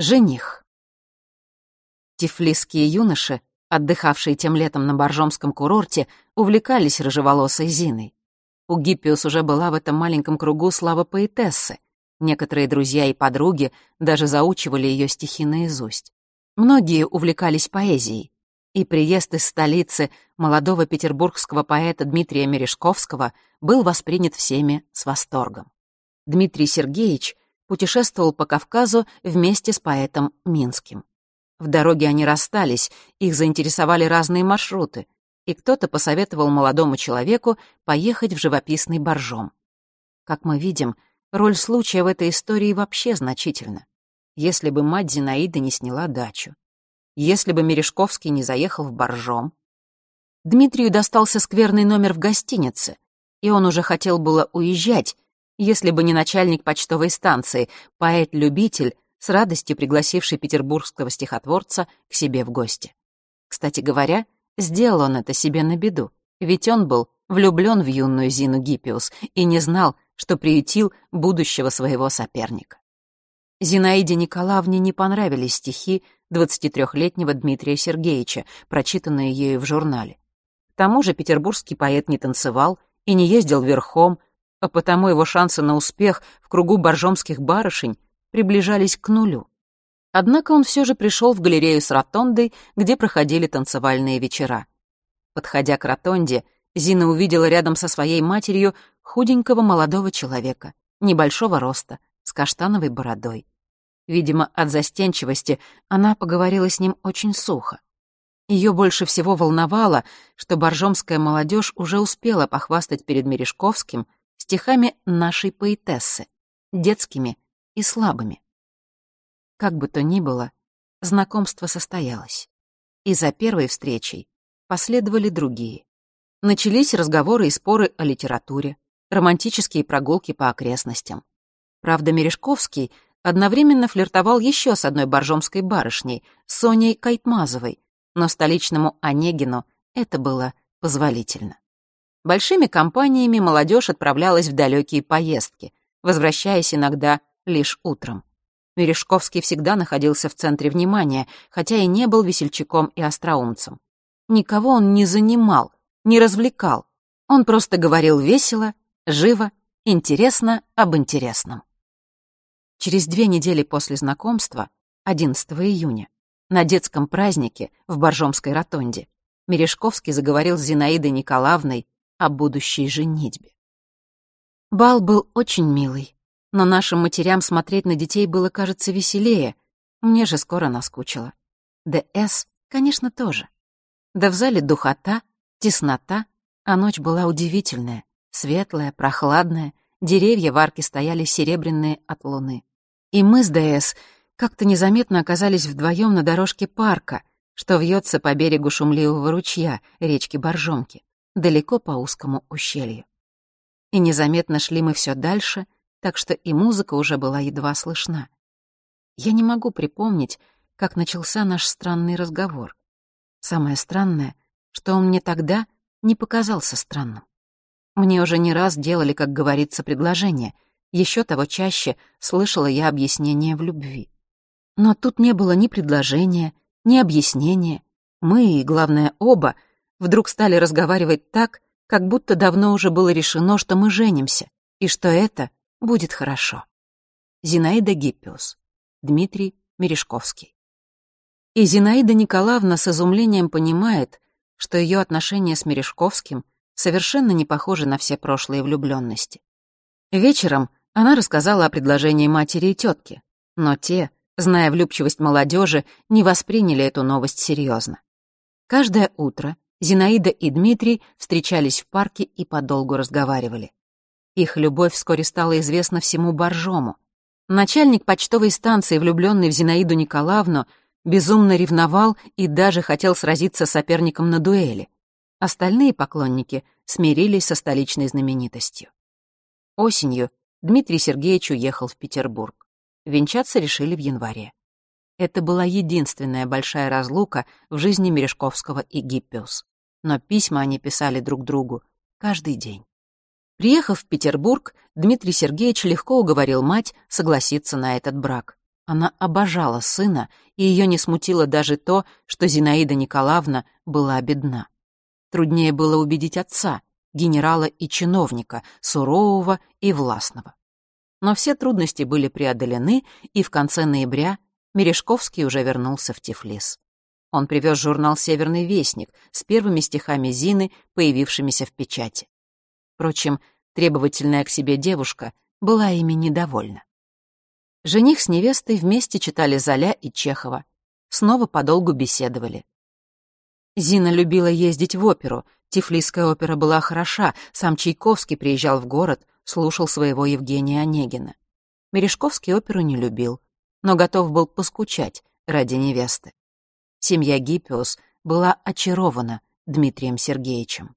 Жених. Тифлисские юноши, отдыхавшие тем летом на Боржомском курорте, увлекались рыжеволосой Зиной. У Гиппиус уже была в этом маленьком кругу слава поэтессы. Некоторые друзья и подруги даже заучивали ее стихи наизусть. Многие увлекались поэзией. И приезд из столицы молодого петербургского поэта Дмитрия Мережковского был воспринят всеми с восторгом. Дмитрий Сергеевич путешествовал по Кавказу вместе с поэтом Минским. В дороге они расстались, их заинтересовали разные маршруты, и кто-то посоветовал молодому человеку поехать в живописный Боржом. Как мы видим, роль случая в этой истории вообще значительна. Если бы мать Зинаиды не сняла дачу, если бы Мережковский не заехал в Боржом. Дмитрию достался скверный номер в гостинице, и он уже хотел было уезжать, если бы не начальник почтовой станции, поэт-любитель, с радостью пригласивший петербургского стихотворца к себе в гости. Кстати говоря, сделал он это себе на беду, ведь он был влюблен в юную Зину Гиппиус и не знал, что приютил будущего своего соперника. Зинаиде Николаевне не понравились стихи 23-летнего Дмитрия Сергеевича, прочитанные ею в журнале. К тому же петербургский поэт не танцевал и не ездил верхом, а потому его шансы на успех в кругу боржомских барышень приближались к нулю. Однако он все же пришел в галерею с ротондой, где проходили танцевальные вечера. Подходя к ротонде, Зина увидела рядом со своей матерью худенького молодого человека, небольшого роста, с каштановой бородой. Видимо, от застенчивости она поговорила с ним очень сухо. Ее больше всего волновало, что боржомская молодежь уже успела похвастать перед Мережковским стихами нашей поэтессы, детскими и слабыми. Как бы то ни было, знакомство состоялось. И за первой встречей последовали другие. Начались разговоры и споры о литературе, романтические прогулки по окрестностям. Правда, Мережковский одновременно флиртовал еще с одной боржомской барышней, Соней Кайтмазовой, но столичному Онегину это было позволительно. Большими компаниями молодежь отправлялась в далекие поездки, возвращаясь иногда лишь утром. Мережковский всегда находился в центре внимания, хотя и не был весельчаком и остроумцем. Никого он не занимал, не развлекал. Он просто говорил весело, живо, интересно об интересном. Через две недели после знакомства, 11 июня, на детском празднике в Боржомской ротонде, Мережковский заговорил с Зинаидой Николаевной о будущей женитьбе. Бал был очень милый, но нашим матерям смотреть на детей было, кажется, веселее. Мне же скоро наскучило. ДС, конечно, тоже. Да в зале духота, теснота, а ночь была удивительная, светлая, прохладная, деревья в арке стояли серебряные от луны. И мы с ДС как-то незаметно оказались вдвоем на дорожке парка, что вьется по берегу шумливого ручья, речки Боржомки далеко по узкому ущелью. И незаметно шли мы все дальше, так что и музыка уже была едва слышна. Я не могу припомнить, как начался наш странный разговор. Самое странное, что он мне тогда не показался странным. Мне уже не раз делали, как говорится, предложение. Еще того чаще слышала я объяснение в любви. Но тут не было ни предложения, ни объяснения. Мы, и, главное, оба — вдруг стали разговаривать так, как будто давно уже было решено, что мы женимся, и что это будет хорошо. Зинаида Гиппиус, Дмитрий Мережковский. И Зинаида Николаевна с изумлением понимает, что ее отношения с Мережковским совершенно не похожи на все прошлые влюбленности. Вечером она рассказала о предложении матери и тетки, но те, зная влюбчивость молодежи, не восприняли эту новость серьезно. Каждое утро Зинаида и Дмитрий встречались в парке и подолгу разговаривали. Их любовь вскоре стала известна всему Боржому. Начальник почтовой станции, влюбленный в Зинаиду Николаевну, безумно ревновал и даже хотел сразиться с соперником на дуэли. Остальные поклонники смирились со столичной знаменитостью. Осенью Дмитрий Сергеевич уехал в Петербург. Венчаться решили в январе. Это была единственная большая разлука в жизни Мережковского и Гиппиус. Но письма они писали друг другу каждый день. Приехав в Петербург, Дмитрий Сергеевич легко уговорил мать согласиться на этот брак. Она обожала сына, и ее не смутило даже то, что Зинаида Николаевна была бедна. Труднее было убедить отца, генерала и чиновника, сурового и властного. Но все трудности были преодолены, и в конце ноября Мережковский уже вернулся в Тифлис. Он привез журнал «Северный вестник» с первыми стихами Зины, появившимися в печати. Впрочем, требовательная к себе девушка была ими недовольна. Жених с невестой вместе читали Золя и Чехова. Снова подолгу беседовали. Зина любила ездить в оперу. Тифлисская опера была хороша, сам Чайковский приезжал в город, слушал своего Евгения Онегина. Мережковский оперу не любил, но готов был поскучать ради невесты. Семья Гиппиус была очарована Дмитрием Сергеевичем.